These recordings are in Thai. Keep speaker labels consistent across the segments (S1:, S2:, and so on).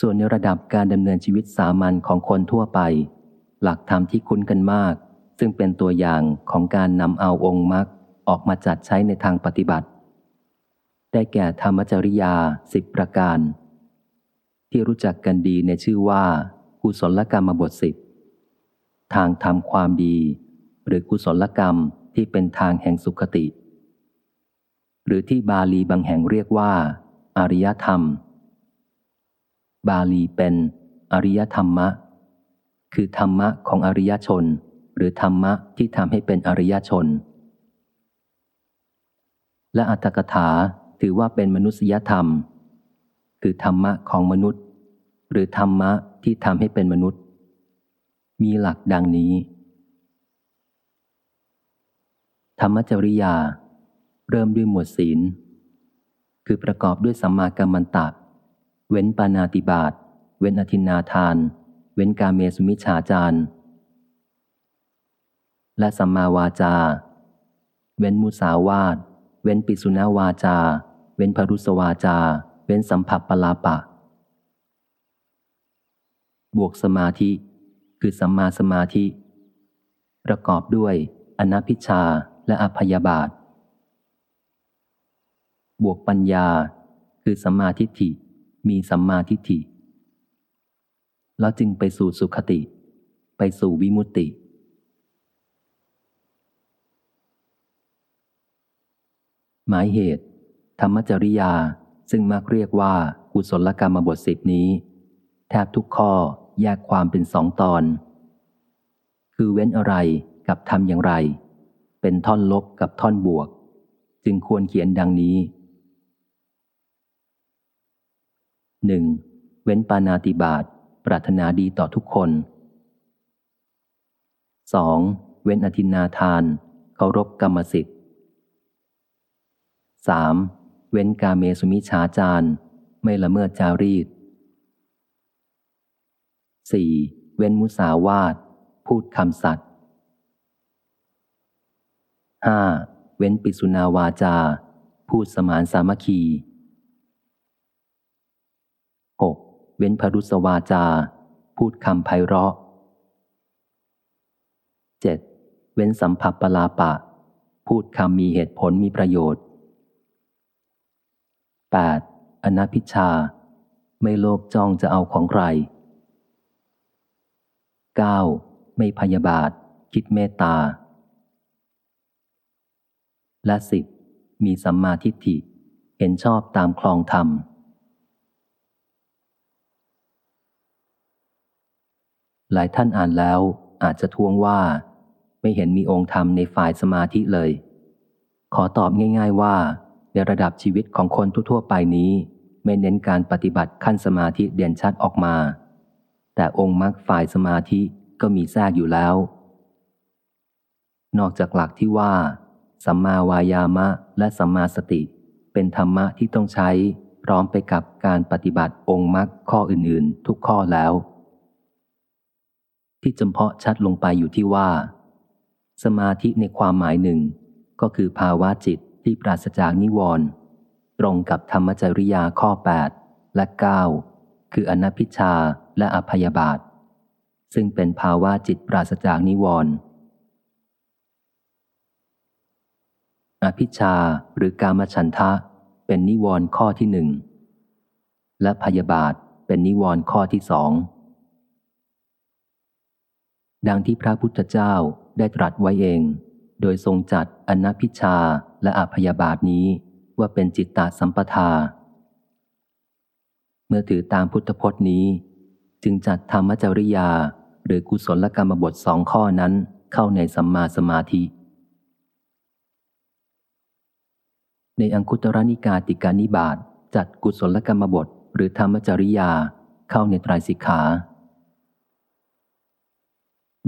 S1: ส่วนในระดับการดำเนินชีวิตสามัญของคนทั่วไป หลักธรรมที่คุ้นกันมาก ซึ่งเป็นตัวอย่างของการนำเอาองค์มรรคออกมาจัดใช้ในทางปฏิบัติ ได้แก่ธรรมจริยาสิบประการ ที่รู้จักกันดีในชื่อว่ากุศลกรรมบทสิบทางทำความดี หรือกุศลกรรมที่เป็นทางแห่งสุขติ หรือที่บาลีบางแห่งเรียกว่า อริยธรรม บาลีเป็นอริยธรรมะ คือธรรมะของอริยชน หรือธรรมะที่ทำให้เป็นอริยชน และอัตถกถาถือว่าเป็นมนุษยธรรม คือธรรมะของมนุษย์ หรือธรรมะที่ทำให้เป็นมนุษย์ มีหลักดังนี้ ธรรมจริยา เริ่มด้วยหมวดศีล คือประกอบด้วยสัมมากัมมันตะ เว้นปานาติบาต เว้นอธินาทาน เว้นกาเมสุมิชฌาจารและสัมมาวาจา เว้นมุสาวาท เว้นปิสุนาวาจา เว้นพรุสวาจา เว้นสัมผัสปลาปะ บวกสมาธิ คือสัมมาสมาธิ ประกอบด้วยอนัพิชชาและอภยาบาท บวกปัญญา คือสัมมาทิฏฐิ มีสัมมาทิฏฐิ แล้วจึงไปสู่สุขติ ไปสู่วิมุตติ หมายเหตุ ธรรมจริยาซึ่งมักเรียกว่ากุศลกรรมบทสิบนี้ แทบทุกข้อแยกความเป็นสองตอน คือเว้นอะไรกับทำอย่างไร เป็นท่อนลบกับท่อนบวก จึงควรเขียนดังนี้ หนึ่งเว้นปานาติบาตปรารถนาดีต่อทุกคน 2. เว้นอธินาทาน เคารพกรรมสิทธิ์ 3. เว้นกาเมสุมิชาจารไม่ละเมิดจารีต 4. เว้นมุสาวาท พูดคำสัตย์ 5. เว้นปิสุนาวาจา พูดสมานสามัคคี เว้นพรุสวาจา พูดคำไพเราะ 7. เว้นสัมผัสปลาปะ พูดคำมีเหตุผลมีประโยชน์ 8. อนัพิชชา ไม่โลภจ้องจะเอาของใคร 9. ไม่พยาบาท คิดเมตตา และสิบมีสัมมาทิฏฐิเห็นชอบตามคลองธรรม หลายท่านอ่านแล้วอาจจะท้วงว่า ไม่เห็นมีองค์ธรรมในฝ่ายสมาธิเลย ขอตอบง่าย ๆว่า ในระดับชีวิตของคนทั่วๆไปนี้ ไม่เน้นการปฏิบัติขั้นสมาธิเด่นชัดออกมา แต่องค์มรรคฝ่ายสมาธิก็มีแทรกอยู่แล้ว นอกจากหลักที่ว่า สัมมาวายามะและสัมมาสติ เป็นธรรมะที่ต้องใช้พร้อมไปกับการปฏิบัติองค์มรรคข้ออื่นๆ ทุกข้อแล้ว ที่จำเพาะชัดลงไปอยู่ที่ว่า สมาธิในความหมายหนึ่ง ก็คือภาวะจิตที่ปราศจากนิวรณ์ตรงกับธรรมจริยาข้อ 8 และ 9 คืออนัพิชาและอภยบาท ซึ่งเป็นภาวะจิตปราศจากนิวรณ์อภิชาหรือกามฉันทะ เป็นนิวรณ์ข้อที่หนึ่งและพยาบาทเป็นนิวรณ์ข้อที่สอง ดังที่พระพุทธเจ้าได้ตรัสไว้เอง โดยทรงจัดอนัพิชาและอภยาบาทนี้ว่าเป็นจิตตาสัมปทา เมื่อถือตามพุทธพจน์นี้ จึงจัดธรรมจริยา หรือกุศลกรรมบทสองข้อนั้นเข้าในสัมมาสมาธิ ในอังคุตรนิกาติกานิบาตจัดกุศลกรรมบทหรือธรรมจริยาเข้าในตรายสิกขา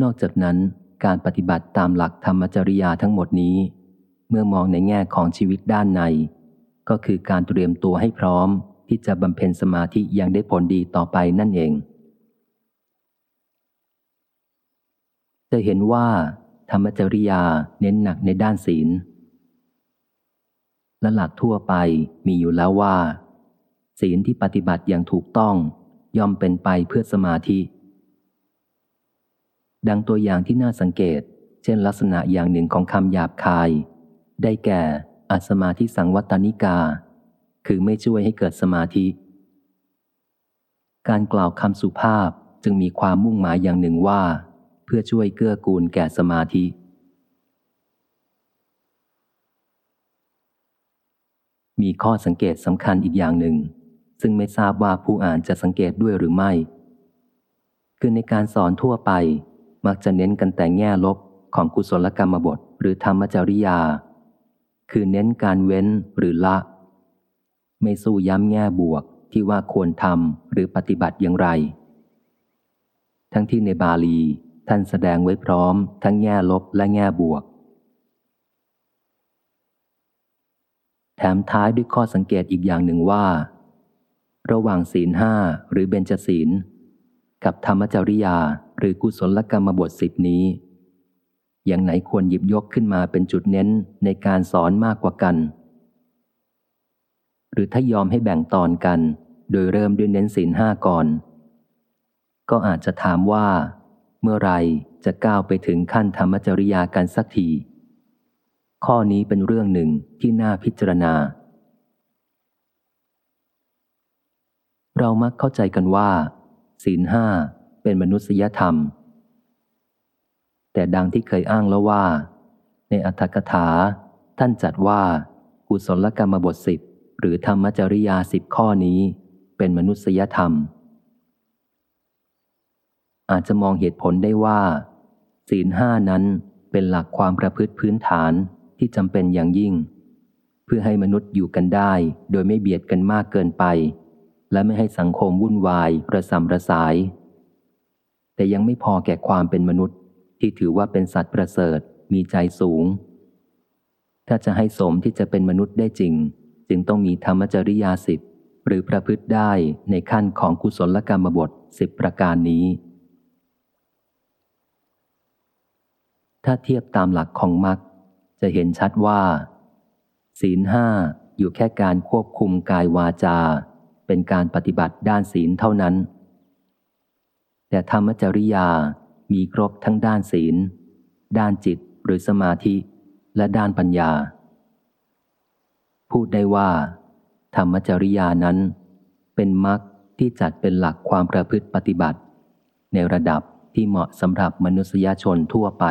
S1: นอกจากนั้นการปฏิบัติตามหลักธรรมจริยาทั้งหมดนี้ เมื่อมองในแง่ของชีวิตด้านใน ก็คือการเตรียมตัวให้พร้อมที่จะบำเพ็ญสมาธิอย่างได้ผลดีต่อไปนั่นเอง จะเห็นว่า ธรรมจริยาเน้นหนักในด้านศีล และหลักทั่วไปมีอยู่แล้วว่า ศีลที่ปฏิบัติอย่างถูกต้อง ย่อมเป็นไปเพื่อสมาธิ ดังตัวอย่างที่น่าสังเกต เช่นลักษณะอย่างหนึ่งของคำหยาบคาย ได้แก่อัสมาธิสังวัตนิกา คือไม่ช่วยให้เกิดสมาธิ การกล่าวคำสุภาพจึงมีความมุ่งหมายอย่างหนึ่งว่า เพื่อช่วยเกื้อกูลแก่สมาธิ มีข้อสังเกตสำคัญอีกอย่างหนึ่ง ซึ่งไม่ทราบว่าผู้อ่านจะสังเกตด้วยหรือไม่ คือในการสอนทั่วไป มักจะเน้นกันแต่แง่ลบของกุศลกรรมบทหรือธรรมจริยา คือเน้นการเว้นหรือละ ไม่สู้ย้ำแง่บวกที่ว่าควรทำหรือปฏิบัติอย่างไร ทั้งที่ในบาลีท่านแสดงไว้พร้อม ทั้งแง่ลบและแง่บวก แถมท้ายด้วยข้อสังเกตอีกอย่างหนึ่งว่า ระหว่างศีลห้าหรือเบญจศีล กับธรรมจริยาหรือกุศลกรรมบทสิบนี้ อย่างไหนควรหยิบยกขึ้นมาเป็นจุดเน้นในการสอนมากกว่ากัน หรือถ้ายอมให้แบ่งตอนกัน โดยเริ่มด้วยเน้นศีลห้าก่อน ก็อาจจะถามว่า เมื่อไรจะก้าวไปถึงขั้นธรรมจริยากันสักที ข้อนี้เป็นเรื่องหนึ่งที่น่าพิจารณาเรามักเข้าใจกันว่า ศีลห้าเป็นมนุษยธรรม แต่ดังที่เคยอ้างแล้วว่า ในอัตถกถา ท่านจัดว่า กุศลกรรมบทสิบหรือธรรมจริยาสิบข้อนี้ เป็นมนุษยธรรม อาจจะมองเหตุผลได้ว่า ศีลห้านั้นเป็นหลักความประพฤติพื้นฐานที่จำเป็นอย่างยิ่ง เพื่อให้มนุษย์อยู่กันได้ โดยไม่เบียดกันมากเกินไป และไม่ให้สังคมวุ่นวายระสำระสาย แต่ยังไม่พอแก่ความเป็นมนุษย์ที่ถือว่าเป็นสัตว์ประเสริฐมีใจสูง ถ้าจะให้สมที่จะเป็นมนุษย์ได้จริง จึงต้องมีธรรมจริยาสิบหรือประพฤติได้ในขั้นของกุศลกรรมบทสิบประการนี้ ถ้าเทียบตามหลักของมรรคจะเห็นชัดว่า ศีลห้าอยู่แค่การควบคุมกายวาจา เป็นการปฏิบัติด้านศีลเท่านั้น แต่ธรรมจริยามีครบทั้งด้านศีล ด้านจิตหรือสมาธิ และด้านปัญญา พูดได้ว่า ธรรมจริยานั้น เป็นมรรคที่จัดเป็นหลักความประพฤติปฏิบัติ ในระดับที่เหมาะสำหรับมนุษยชนทั่วไป